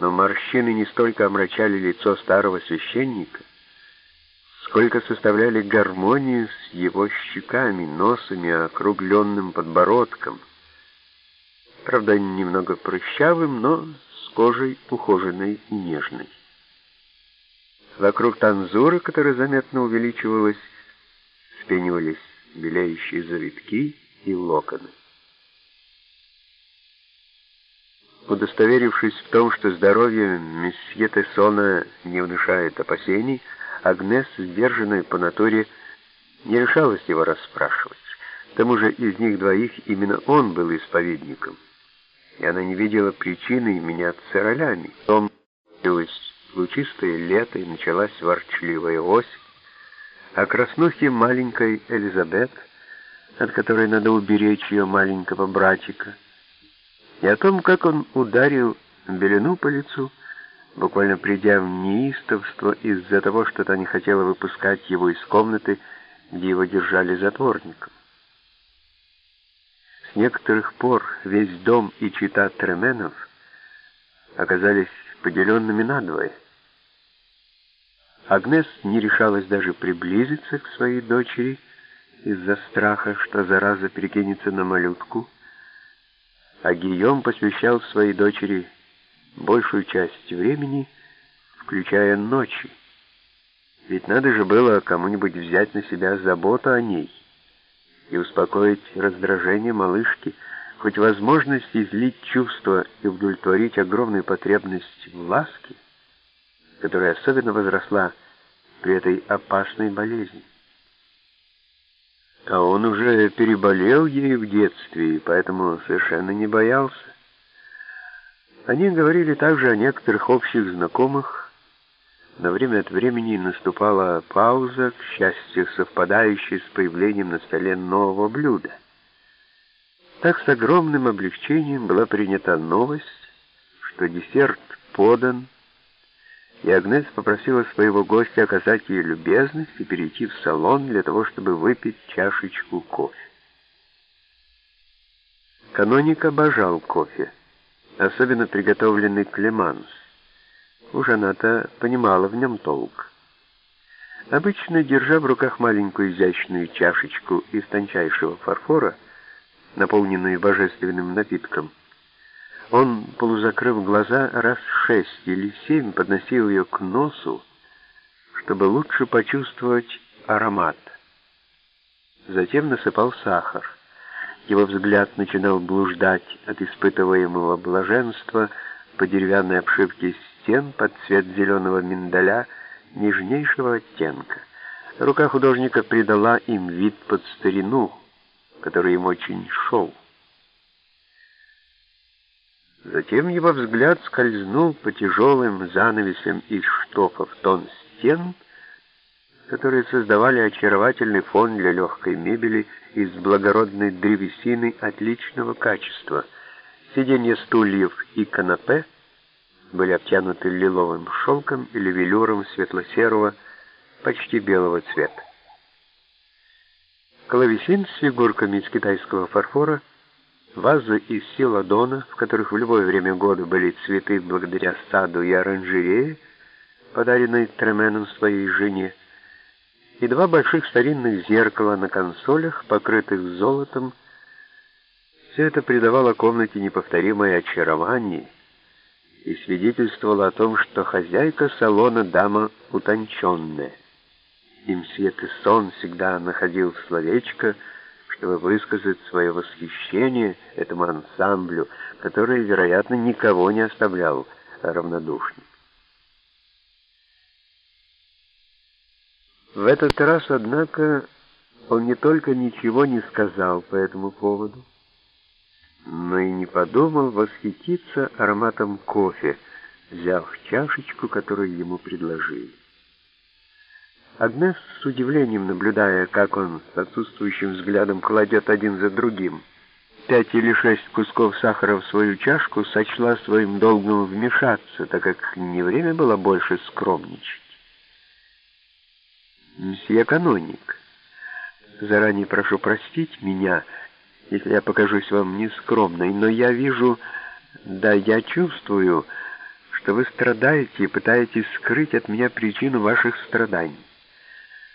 но морщины не столько омрачали лицо старого священника, сколько составляли гармонию с его щеками, носами, округленным подбородком. Правда, немного прыщавым, но с кожей ухоженной и нежной. Вокруг танзуры, которая заметно увеличивалась, вспенивались белеющие завитки и локоны. Удостоверившись в том, что здоровье месье Тессона не внушает опасений, Агнес, сдержанная по натуре, не решалась его расспрашивать. К тому же из них двоих именно он был исповедником, и она не видела причины меняться ролями. Том началось лучистое лето, и началась ворчливая осень, а краснухе маленькой Элизабет, от которой надо уберечь ее маленького братика, и о том, как он ударил Белину по лицу, буквально придя в неистовство из-за того, что та не хотела выпускать его из комнаты, где его держали затворником. С некоторых пор весь дом и чита Тременов оказались поделенными надвое. Агнес не решалась даже приблизиться к своей дочери из-за страха, что зараза перекинется на малютку, а Гийом посвящал своей дочери большую часть времени, включая ночи. Ведь надо же было кому-нибудь взять на себя заботу о ней и успокоить раздражение малышки, хоть возможность излить чувства и удовлетворить огромную потребность в ласке, которая особенно возросла при этой опасной болезни. А он уже переболел ей в детстве, и поэтому совершенно не боялся. Они говорили также о некоторых общих знакомых, но время от времени наступала пауза, к счастью, совпадающая с появлением на столе нового блюда. Так с огромным облегчением была принята новость, что десерт подан, и Агнес попросила своего гостя оказать ей любезность и перейти в салон для того, чтобы выпить чашечку кофе. Каноник обожал кофе, особенно приготовленный клеманс. Уж она-то понимала в нем толк. Обычно, держа в руках маленькую изящную чашечку из тончайшего фарфора, наполненную божественным напитком, он, полузакрыв глаза, раз шесть или семь подносил ее к носу, чтобы лучше почувствовать аромат. Затем насыпал сахар. Его взгляд начинал блуждать от испытываемого блаженства по деревянной обшивке стен под цвет зеленого миндаля нежнейшего оттенка. Рука художника придала им вид под старину, который им очень шел. Затем его взгляд скользнул по тяжелым занавесям из штофа в тон стен, которые создавали очаровательный фон для легкой мебели из благородной древесины отличного качества. Сиденья стульев и канапе были обтянуты лиловым шелком или велюром светло-серого, почти белого цвета. Клавесин с фигурками из китайского фарфора — Вазы из силадона, в которых в любое время года были цветы благодаря саду и оранжерее, подаренной Тременом своей жене, и два больших старинных зеркала на консолях, покрытых золотом. Все это придавало комнате неповторимое очарование и свидетельствовало о том, что хозяйка салона дама утонченная. Им свет и сон всегда находил словечко — чтобы высказать свое восхищение этому ансамблю, который, вероятно, никого не оставлял равнодушным. В этот раз, однако, он не только ничего не сказал по этому поводу, но и не подумал восхититься ароматом кофе, взяв чашечку, которую ему предложили. Агнес с удивлением, наблюдая, как он с отсутствующим взглядом кладет один за другим пять или шесть кусков сахара в свою чашку, сочла своим долгом вмешаться, так как не время было больше скромничать. «Мсье каноник, заранее прошу простить меня, если я покажусь вам нескромной, но я вижу, да я чувствую, что вы страдаете и пытаетесь скрыть от меня причину ваших страданий.